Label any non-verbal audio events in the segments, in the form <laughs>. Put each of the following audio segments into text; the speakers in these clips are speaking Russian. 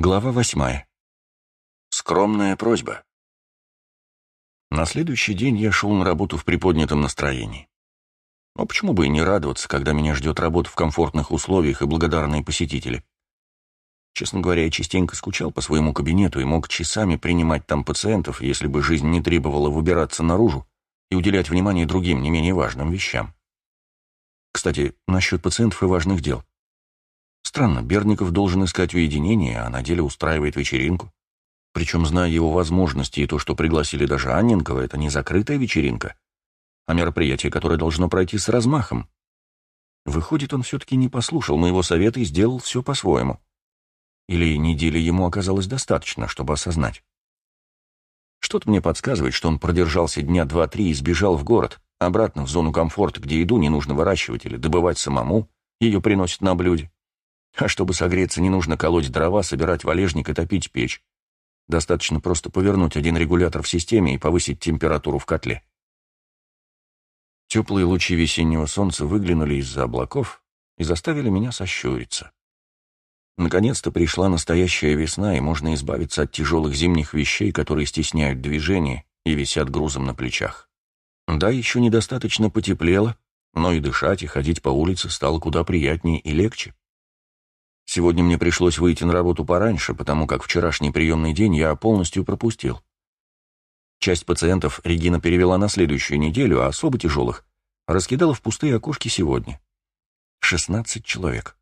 Глава восьмая. Скромная просьба. На следующий день я шел на работу в приподнятом настроении. Но почему бы и не радоваться, когда меня ждет работа в комфортных условиях и благодарные посетители? Честно говоря, я частенько скучал по своему кабинету и мог часами принимать там пациентов, если бы жизнь не требовала выбираться наружу и уделять внимание другим, не менее важным вещам. Кстати, насчет пациентов и важных дел. Странно, Берников должен искать уединение, а на деле устраивает вечеринку. Причем, зная его возможности и то, что пригласили даже Анненкова, это не закрытая вечеринка, а мероприятие, которое должно пройти с размахом. Выходит, он все-таки не послушал моего совета и сделал все по-своему. Или недели ему оказалось достаточно, чтобы осознать. Что-то мне подсказывает, что он продержался дня два-три и сбежал в город, обратно в зону комфорта, где еду не нужно выращивать или добывать самому, ее приносят на блюде. А чтобы согреться, не нужно колоть дрова, собирать валежник и топить печь. Достаточно просто повернуть один регулятор в системе и повысить температуру в котле. Теплые лучи весеннего солнца выглянули из-за облаков и заставили меня сощуриться. Наконец-то пришла настоящая весна, и можно избавиться от тяжелых зимних вещей, которые стесняют движение и висят грузом на плечах. Да, еще недостаточно потеплело, но и дышать, и ходить по улице стало куда приятнее и легче. Сегодня мне пришлось выйти на работу пораньше, потому как вчерашний приемный день я полностью пропустил. Часть пациентов Регина перевела на следующую неделю, а особо тяжелых раскидала в пустые окошки сегодня. 16 человек.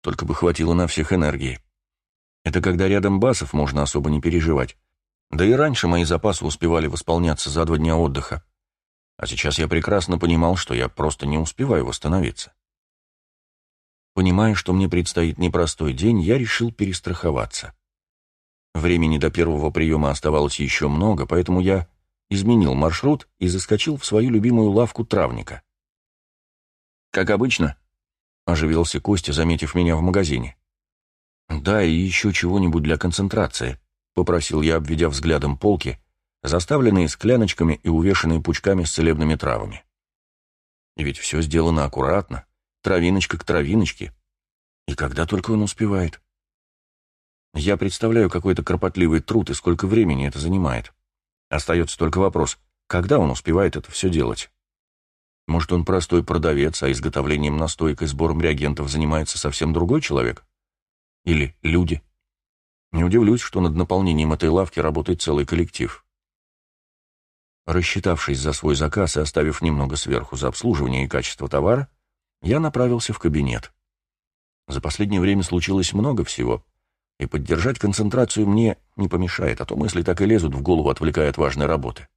Только бы хватило на всех энергии. Это когда рядом басов можно особо не переживать. Да и раньше мои запасы успевали восполняться за два дня отдыха. А сейчас я прекрасно понимал, что я просто не успеваю восстановиться. Понимая, что мне предстоит непростой день, я решил перестраховаться. Времени до первого приема оставалось еще много, поэтому я изменил маршрут и заскочил в свою любимую лавку травника. «Как обычно?» — оживился Костя, заметив меня в магазине. «Да, и еще чего-нибудь для концентрации», — попросил я, обведя взглядом полки, заставленные скляночками и увешанные пучками с целебными травами. Ведь все сделано аккуратно, Травиночка к травиночке. И когда только он успевает. Я представляю какой-то кропотливый труд и сколько времени это занимает. Остается только вопрос, когда он успевает это все делать? Может, он простой продавец, а изготовлением настоек и сбором реагентов занимается совсем другой человек? Или люди? Не удивлюсь, что над наполнением этой лавки работает целый коллектив. Рассчитавшись за свой заказ и оставив немного сверху за обслуживание и качество товара, я направился в кабинет. За последнее время случилось много всего, и поддержать концентрацию мне не помешает, а то мысли так и лезут в голову, отвлекая от важной работы.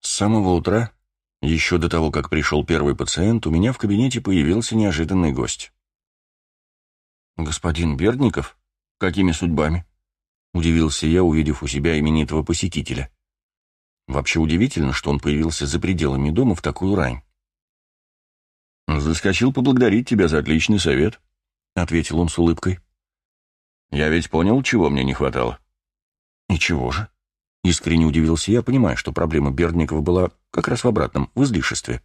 С самого утра, еще до того, как пришел первый пациент, у меня в кабинете появился неожиданный гость. «Господин Бердников? Какими судьбами?» — удивился я, увидев у себя именитого посетителя. Вообще удивительно, что он появился за пределами дома в такую рань. «Заскочил поблагодарить тебя за отличный совет», — ответил он с улыбкой. «Я ведь понял, чего мне не хватало». «И чего же?» — искренне удивился я, понимая, что проблема Бердникова была как раз в обратном, в излишестве.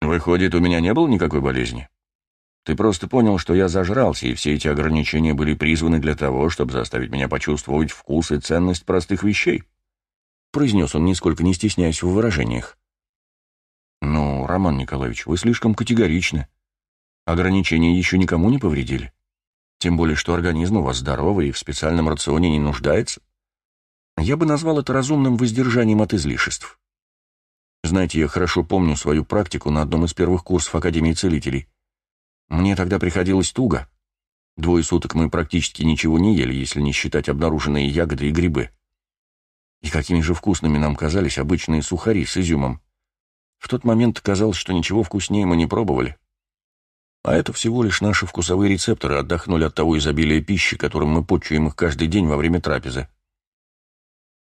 «Выходит, у меня не было никакой болезни? Ты просто понял, что я зажрался, и все эти ограничения были призваны для того, чтобы заставить меня почувствовать вкус и ценность простых вещей?» произнес он, нисколько не стесняясь в выражениях. «Ну, Роман Николаевич, вы слишком категоричны. Ограничения еще никому не повредили. Тем более, что организм у вас здоровый и в специальном рационе не нуждается. Я бы назвал это разумным воздержанием от излишеств. Знаете, я хорошо помню свою практику на одном из первых курсов Академии целителей. Мне тогда приходилось туго. Двое суток мы практически ничего не ели, если не считать обнаруженные ягоды и грибы. И какими же вкусными нам казались обычные сухари с изюмом. В тот момент казалось, что ничего вкуснее мы не пробовали. А это всего лишь наши вкусовые рецепторы отдохнули от того изобилия пищи, которым мы почуем их каждый день во время трапезы.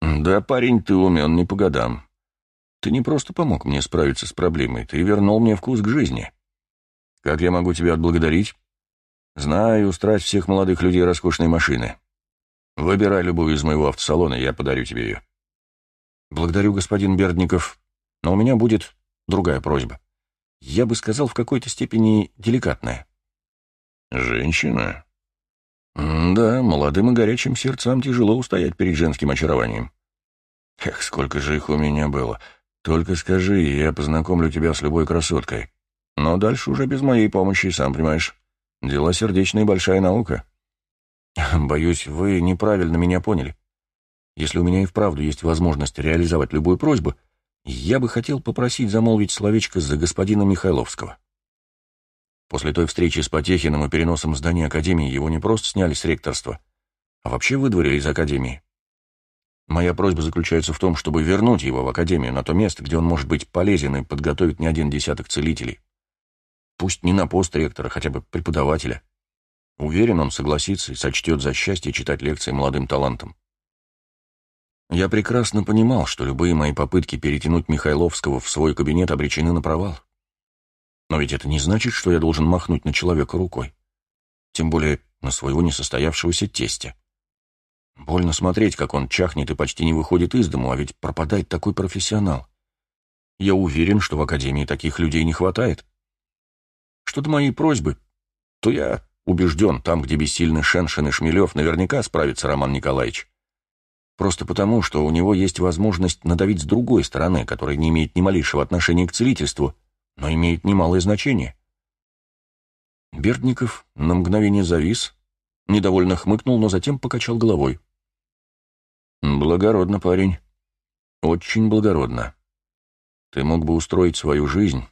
«Да, парень, ты умен не по годам. Ты не просто помог мне справиться с проблемой, ты вернул мне вкус к жизни. Как я могу тебя отблагодарить? Знаю, устрать всех молодых людей роскошной машины. Выбирай любую из моего автосалона, я подарю тебе ее». «Благодарю, господин Бердников, но у меня будет другая просьба. Я бы сказал, в какой-то степени деликатная. «Женщина?» Да, молодым и горячим сердцам тяжело устоять перед женским очарованием. Эх, сколько же их у меня было. Только скажи, я познакомлю тебя с любой красоткой. Но дальше уже без моей помощи, сам понимаешь. Дела сердечные — большая наука. <laughs> Боюсь, вы неправильно меня поняли. Если у меня и вправду есть возможность реализовать любую просьбу, я бы хотел попросить замолвить словечко за господина Михайловского. После той встречи с Потехиным и переносом здания Академии его не просто сняли с ректорства, а вообще выдворили из Академии. Моя просьба заключается в том, чтобы вернуть его в Академию на то место, где он может быть полезен и подготовить не один десяток целителей. Пусть не на пост ректора, хотя бы преподавателя. Уверен, он согласится и сочтет за счастье читать лекции молодым талантам. Я прекрасно понимал, что любые мои попытки перетянуть Михайловского в свой кабинет обречены на провал. Но ведь это не значит, что я должен махнуть на человека рукой. Тем более на своего несостоявшегося тестя. Больно смотреть, как он чахнет и почти не выходит из дому, а ведь пропадает такой профессионал. Я уверен, что в Академии таких людей не хватает. Что до моей просьбы, то я убежден, там, где бессильны Шеншин и Шмелев, наверняка справится Роман Николаевич. Просто потому, что у него есть возможность надавить с другой стороны, которая не имеет ни малейшего отношения к целительству, но имеет немалое значение. Бердников на мгновение завис, недовольно хмыкнул, но затем покачал головой. «Благородно, парень. Очень благородно. Ты мог бы устроить свою жизнь,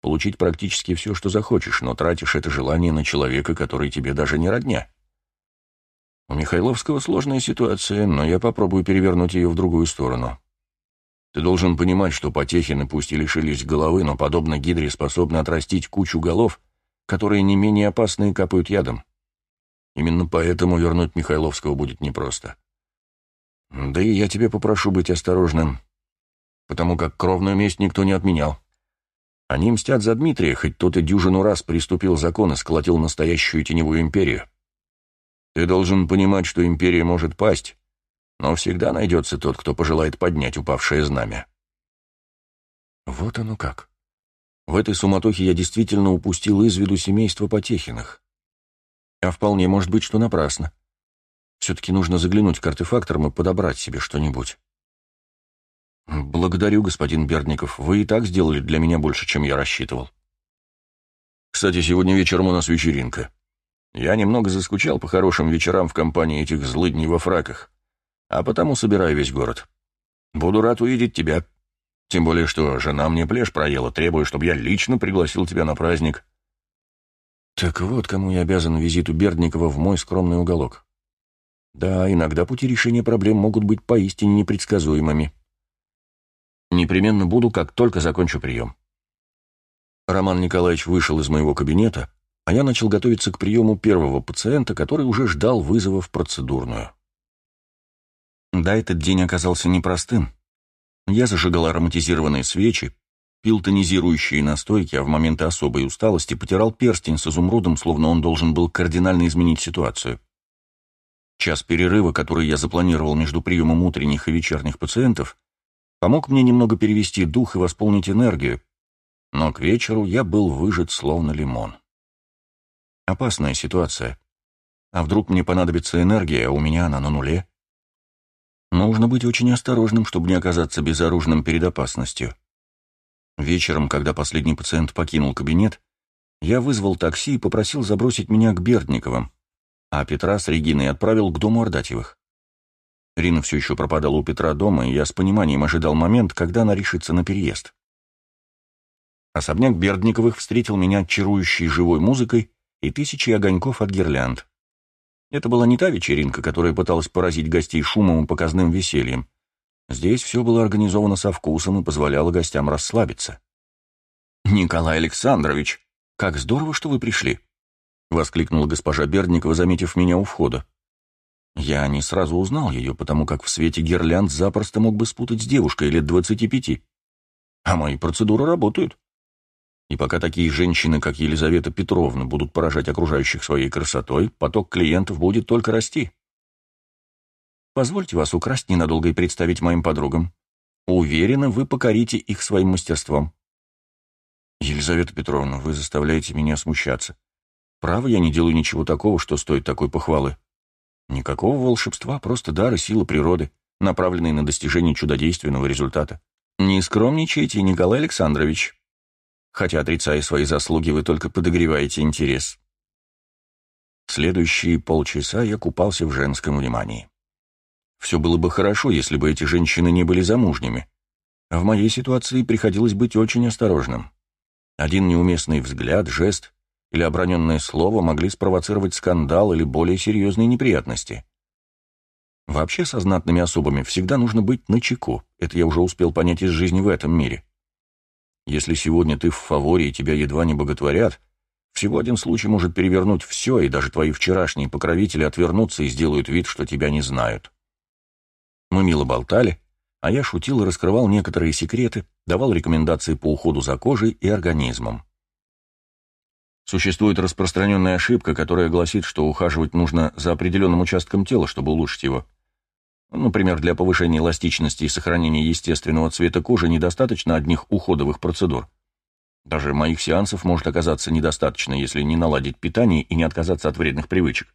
получить практически все, что захочешь, но тратишь это желание на человека, который тебе даже не родня. У Михайловского сложная ситуация, но я попробую перевернуть ее в другую сторону. Ты должен понимать, что Потехины пусть и лишились головы, но, подобно Гидре, способны отрастить кучу голов, которые не менее опасны и капают ядом. Именно поэтому вернуть Михайловского будет непросто. Да и я тебе попрошу быть осторожным, потому как кровную месть никто не отменял. Они мстят за Дмитрия, хоть тот и дюжину раз приступил закон и сколотил настоящую теневую империю. Ты должен понимать, что империя может пасть, но всегда найдется тот, кто пожелает поднять упавшее знамя. Вот оно как. В этой суматохе я действительно упустил из виду семейство Потехиных. А вполне может быть, что напрасно. Все-таки нужно заглянуть к артефакторам и подобрать себе что-нибудь. Благодарю, господин Бердников. Вы и так сделали для меня больше, чем я рассчитывал. Кстати, сегодня вечером у нас вечеринка. Я немного заскучал по хорошим вечерам в компании этих злыдней во фраках а потому собираю весь город. Буду рад увидеть тебя. Тем более, что жена мне плешь проела, требуя, чтобы я лично пригласил тебя на праздник. Так вот, кому я обязан визиту Бердникова в мой скромный уголок. Да, иногда пути решения проблем могут быть поистине непредсказуемыми. Непременно буду, как только закончу прием. Роман Николаевич вышел из моего кабинета, а я начал готовиться к приему первого пациента, который уже ждал вызова в процедурную. Да, этот день оказался непростым. Я зажигал ароматизированные свечи, пил тонизирующие настойки, а в моменты особой усталости потирал перстень с изумрудом, словно он должен был кардинально изменить ситуацию. Час перерыва, который я запланировал между приемом утренних и вечерних пациентов, помог мне немного перевести дух и восполнить энергию, но к вечеру я был выжат словно лимон. Опасная ситуация. А вдруг мне понадобится энергия, а у меня она на нуле? Нужно быть очень осторожным, чтобы не оказаться безоружным перед опасностью. Вечером, когда последний пациент покинул кабинет, я вызвал такси и попросил забросить меня к Бердниковым, а Петра с Региной отправил к дому Ордатьевых. Рина все еще пропадала у Петра дома, и я с пониманием ожидал момент, когда она решится на переезд. Особняк Бердниковых встретил меня чарующей живой музыкой и тысячей огоньков от гирлянд. Это была не та вечеринка, которая пыталась поразить гостей шумом и показным весельем. Здесь все было организовано со вкусом и позволяло гостям расслабиться. «Николай Александрович, как здорово, что вы пришли!» — воскликнула госпожа Бердникова, заметив меня у входа. Я не сразу узнал ее, потому как в свете гирлянд запросто мог бы спутать с девушкой лет двадцати пяти. А мои процедуры работают. И пока такие женщины, как Елизавета Петровна, будут поражать окружающих своей красотой, поток клиентов будет только расти. Позвольте вас украсть ненадолго и представить моим подругам. Уверена, вы покорите их своим мастерством. Елизавета Петровна, вы заставляете меня смущаться. Право, я не делаю ничего такого, что стоит такой похвалы. Никакого волшебства, просто дар и сила природы, направленные на достижение чудодейственного результата. Не скромничайте, Николай Александрович. Хотя, отрицая свои заслуги, вы только подогреваете интерес. Следующие полчаса я купался в женском внимании. Все было бы хорошо, если бы эти женщины не были замужними. В моей ситуации приходилось быть очень осторожным. Один неуместный взгляд, жест или оброненное слово могли спровоцировать скандал или более серьезные неприятности. Вообще со знатными особами всегда нужно быть начеку, это я уже успел понять из жизни в этом мире. Если сегодня ты в фаворе и тебя едва не боготворят, всего один случай может перевернуть все, и даже твои вчерашние покровители отвернутся и сделают вид, что тебя не знают. Мы мило болтали, а я шутил и раскрывал некоторые секреты, давал рекомендации по уходу за кожей и организмом. Существует распространенная ошибка, которая гласит, что ухаживать нужно за определенным участком тела, чтобы улучшить его. Например, для повышения эластичности и сохранения естественного цвета кожи недостаточно одних уходовых процедур. Даже моих сеансов может оказаться недостаточно, если не наладить питание и не отказаться от вредных привычек.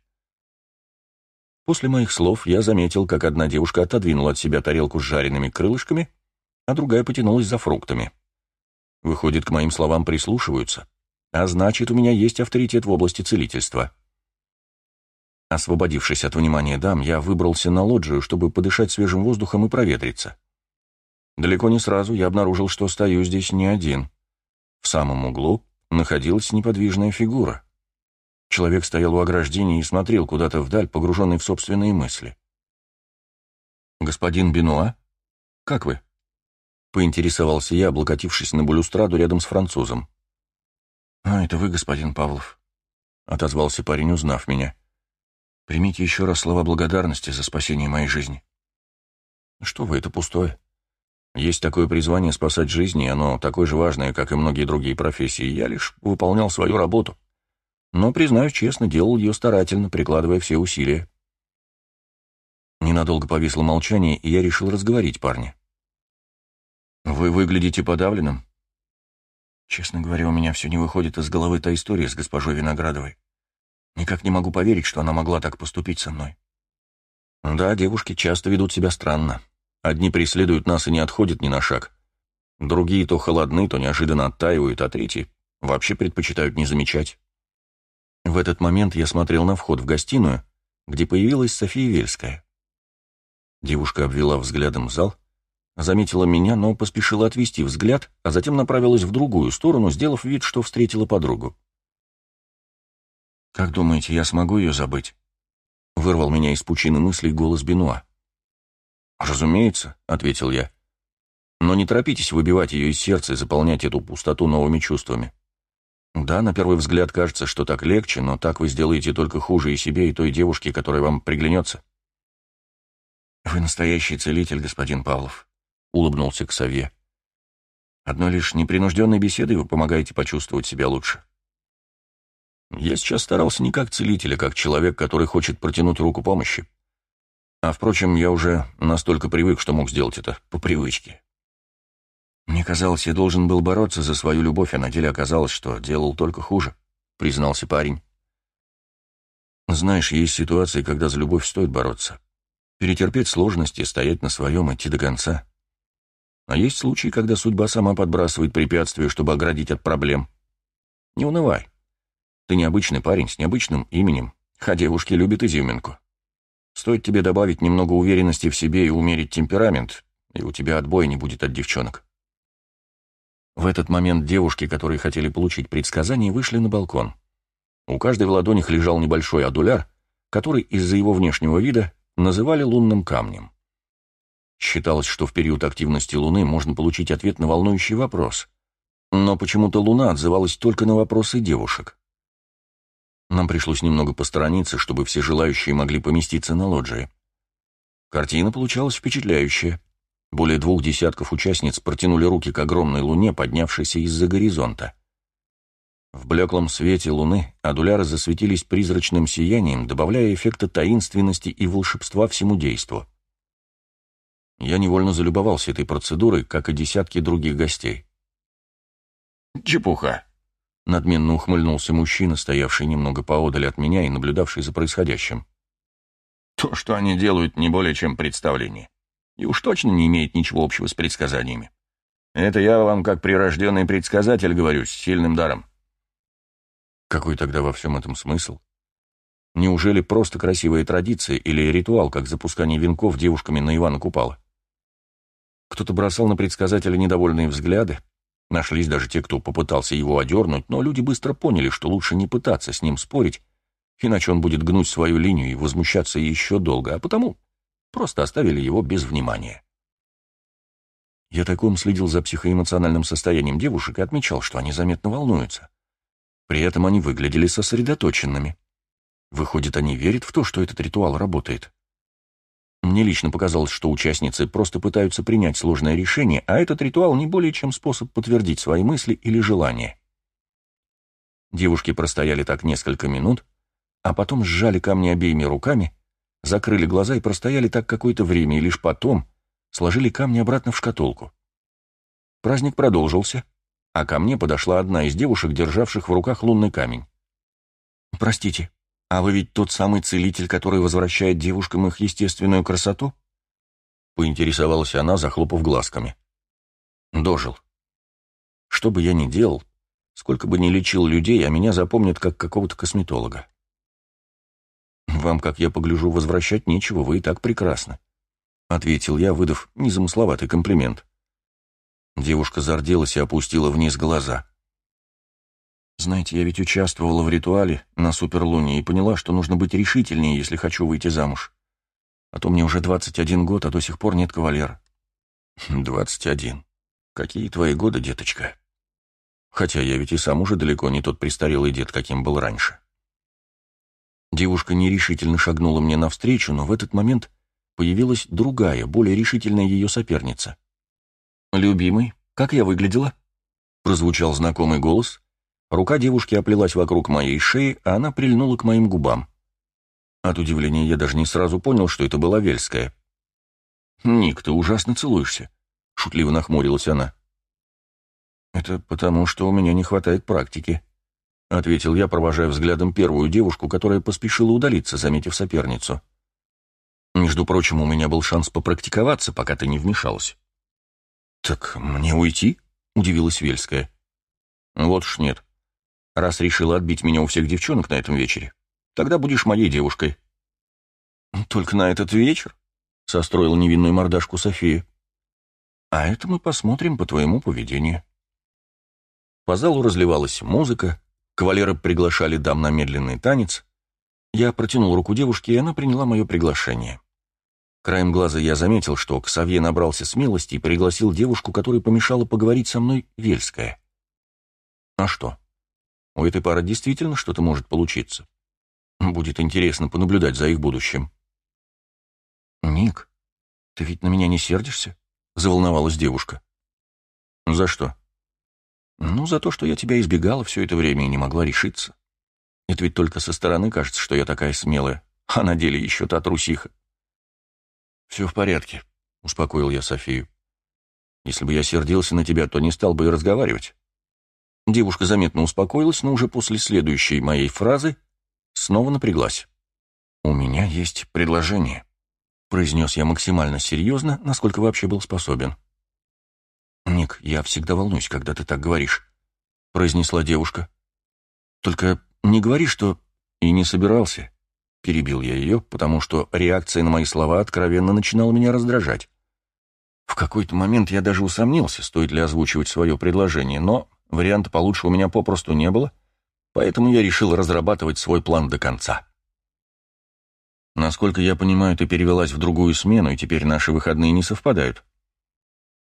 После моих слов я заметил, как одна девушка отодвинула от себя тарелку с жареными крылышками, а другая потянулась за фруктами. Выходит, к моим словам прислушиваются, а значит, у меня есть авторитет в области целительства. Освободившись от внимания дам, я выбрался на лоджию, чтобы подышать свежим воздухом и проветриться. Далеко не сразу я обнаружил, что стою здесь не один. В самом углу находилась неподвижная фигура. Человек стоял у ограждения и смотрел куда-то вдаль, погруженный в собственные мысли. «Господин Бенуа? Как вы?» — поинтересовался я, облокотившись на балюстраду рядом с французом. «А, это вы, господин Павлов», — отозвался парень, узнав меня. Примите еще раз слова благодарности за спасение моей жизни. Что вы, это пустое. Есть такое призвание спасать жизни, оно такое же важное, как и многие другие профессии. Я лишь выполнял свою работу. Но, признаюсь честно, делал ее старательно, прикладывая все усилия. Ненадолго повисло молчание, и я решил разговорить парня. «Вы выглядите подавленным?» «Честно говоря, у меня все не выходит из головы та история с госпожой Виноградовой. Никак не могу поверить, что она могла так поступить со мной. Да, девушки часто ведут себя странно. Одни преследуют нас и не отходят ни на шаг. Другие то холодны, то неожиданно оттаивают, а третьи вообще предпочитают не замечать. В этот момент я смотрел на вход в гостиную, где появилась София Вельская. Девушка обвела взглядом зал, заметила меня, но поспешила отвести взгляд, а затем направилась в другую сторону, сделав вид, что встретила подругу. «Как думаете, я смогу ее забыть?» Вырвал меня из пучины мыслей голос Бенуа. «Разумеется», — ответил я. «Но не торопитесь выбивать ее из сердца и заполнять эту пустоту новыми чувствами. Да, на первый взгляд кажется, что так легче, но так вы сделаете только хуже и себе, и той девушке, которая вам приглянется». «Вы настоящий целитель, господин Павлов», — улыбнулся к Савье. «Одной лишь непринужденной беседой вы помогаете почувствовать себя лучше». Я сейчас старался не как целитель, а как человек, который хочет протянуть руку помощи. А, впрочем, я уже настолько привык, что мог сделать это по привычке. Мне казалось, я должен был бороться за свою любовь, а на деле оказалось, что делал только хуже, признался парень. Знаешь, есть ситуации, когда за любовь стоит бороться. Перетерпеть сложности, стоять на своем, идти до конца. А есть случаи, когда судьба сама подбрасывает препятствия, чтобы оградить от проблем. Не унывай. Ты необычный парень с необычным именем, а девушки любят изюминку. Стоит тебе добавить немного уверенности в себе и умерить темперамент, и у тебя отбоя не будет от девчонок. В этот момент девушки, которые хотели получить предсказание, вышли на балкон. У каждой в ладонях лежал небольшой адуляр, который из-за его внешнего вида называли лунным камнем. Считалось, что в период активности Луны можно получить ответ на волнующий вопрос. Но почему-то Луна отзывалась только на вопросы девушек. Нам пришлось немного посторониться, чтобы все желающие могли поместиться на лоджии. Картина получалась впечатляющая. Более двух десятков участниц протянули руки к огромной луне, поднявшейся из-за горизонта. В блеклом свете луны адуляры засветились призрачным сиянием, добавляя эффекта таинственности и волшебства всему действу. Я невольно залюбовался этой процедурой, как и десятки других гостей. «Чепуха!» Надменно ухмыльнулся мужчина, стоявший немного поодаль от меня и наблюдавший за происходящим. То, что они делают, не более чем представление. И уж точно не имеет ничего общего с предсказаниями. Это я вам, как прирожденный предсказатель, говорю, с сильным даром. Какой тогда во всем этом смысл? Неужели просто красивая традиция или ритуал, как запускание венков девушками на Ивана Купала? Кто-то бросал на предсказателя недовольные взгляды, нашлись даже те, кто попытался его одернуть, но люди быстро поняли, что лучше не пытаться с ним спорить, иначе он будет гнуть свою линию и возмущаться еще долго, а потому просто оставили его без внимания. Я таком следил за психоэмоциональным состоянием девушек и отмечал, что они заметно волнуются. При этом они выглядели сосредоточенными. Выходит, они верят в то, что этот ритуал работает. Мне лично показалось, что участницы просто пытаются принять сложное решение, а этот ритуал не более чем способ подтвердить свои мысли или желания. Девушки простояли так несколько минут, а потом сжали камни обеими руками, закрыли глаза и простояли так какое-то время, и лишь потом сложили камни обратно в шкатулку. Праздник продолжился, а ко мне подошла одна из девушек, державших в руках лунный камень. «Простите, а вы ведь тот самый целитель, который возвращает девушкам их естественную красоту?» Поинтересовалась она, захлопав глазками. «Дожил. Что бы я ни делал, сколько бы ни лечил людей, а меня запомнят как какого-то косметолога. Вам, как я погляжу, возвращать нечего, вы и так прекрасны», — ответил я, выдав незамысловатый комплимент. Девушка зарделась и опустила вниз глаза. «Знаете, я ведь участвовала в ритуале на Суперлуне и поняла, что нужно быть решительнее, если хочу выйти замуж. А то мне уже 21 год, а до сих пор нет кавалера». «Двадцать один. Какие твои годы, деточка?» Хотя я ведь и сам уже далеко не тот престарелый дед, каким был раньше. Девушка нерешительно шагнула мне навстречу, но в этот момент появилась другая, более решительная ее соперница. «Любимый, как я выглядела?» Прозвучал знакомый голос. Рука девушки оплелась вокруг моей шеи, а она прильнула к моим губам. От удивления я даже не сразу понял, что это была Вельская. «Ник, ты ужасно целуешься», — шутливо нахмурилась она. «Это потому, что у меня не хватает практики», — ответил я, провожая взглядом первую девушку, которая поспешила удалиться, заметив соперницу. «Между прочим, у меня был шанс попрактиковаться, пока ты не вмешалась». «Так мне уйти?» — удивилась Вельская. «Вот уж нет. Раз решила отбить меня у всех девчонок на этом вечере, тогда будешь моей девушкой». «Только на этот вечер?» — состроила невинную мордашку София. «А это мы посмотрим по твоему поведению». По залу разливалась музыка, кавалеры приглашали дам на медленный танец. Я протянул руку девушке, и она приняла мое приглашение. Краем глаза я заметил, что Ксавье набрался смелости и пригласил девушку, которая помешала поговорить со мной, Вельская. А что? У этой пары действительно что-то может получиться. Будет интересно понаблюдать за их будущим. «Ник, ты ведь на меня не сердишься?» — заволновалась девушка. «За что?» «Ну, за то, что я тебя избегала все это время и не могла решиться. Это ведь только со стороны кажется, что я такая смелая, а на деле еще та трусиха. «Все в порядке», — успокоил я Софию. «Если бы я сердился на тебя, то не стал бы и разговаривать». Девушка заметно успокоилась, но уже после следующей моей фразы снова напряглась. «У меня есть предложение», — произнес я максимально серьезно, насколько вообще был способен. «Ник, я всегда волнуюсь, когда ты так говоришь», — произнесла девушка. «Только не говори, что...» «И не собирался. Перебил я ее, потому что реакция на мои слова откровенно начинала меня раздражать. В какой-то момент я даже усомнился, стоит ли озвучивать свое предложение, но варианта получше у меня попросту не было, поэтому я решил разрабатывать свой план до конца. Насколько я понимаю, ты перевелась в другую смену, и теперь наши выходные не совпадают.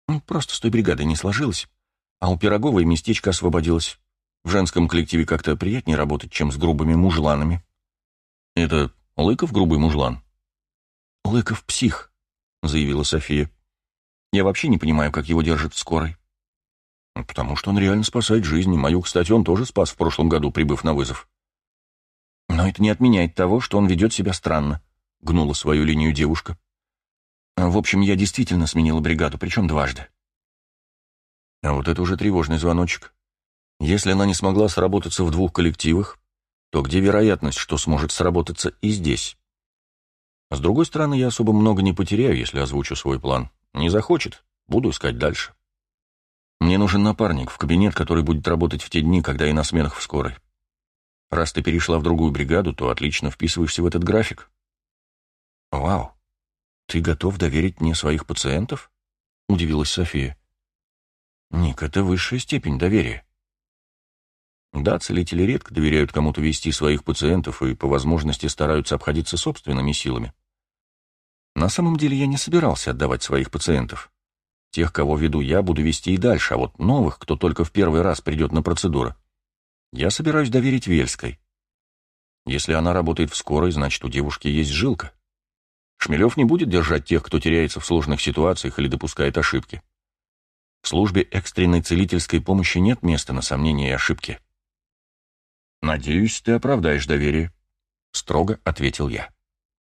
Ну, просто с той бригадой не сложилось, а у Пироговой местечко освободилось. В женском коллективе как-то приятнее работать, чем с грубыми мужланами. «Это Лыков грубый мужлан?» «Лыков псих», — заявила София. «Я вообще не понимаю, как его держат в скорой». «Потому что он реально спасает жизни. Мою, кстати, он тоже спас в прошлом году, прибыв на вызов». «Но это не отменяет того, что он ведет себя странно», — гнула свою линию девушка. «В общем, я действительно сменила бригаду, причем дважды». А вот это уже тревожный звоночек. Если она не смогла сработаться в двух коллективах, то где вероятность, что сможет сработаться и здесь? С другой стороны, я особо много не потеряю, если озвучу свой план. Не захочет, буду искать дальше. Мне нужен напарник в кабинет, который будет работать в те дни, когда я на сменах в скорой. Раз ты перешла в другую бригаду, то отлично вписываешься в этот график. Вау, ты готов доверить мне своих пациентов? Удивилась София. Ник, это высшая степень доверия. Да, целители редко доверяют кому-то вести своих пациентов и по возможности стараются обходиться собственными силами. На самом деле я не собирался отдавать своих пациентов. Тех, кого веду я, буду вести и дальше, а вот новых, кто только в первый раз придет на процедуру, я собираюсь доверить Вельской. Если она работает в скорой, значит, у девушки есть жилка. Шмелев не будет держать тех, кто теряется в сложных ситуациях или допускает ошибки. В службе экстренной целительской помощи нет места на сомнения и ошибки. «Надеюсь, ты оправдаешь доверие», — строго ответил я.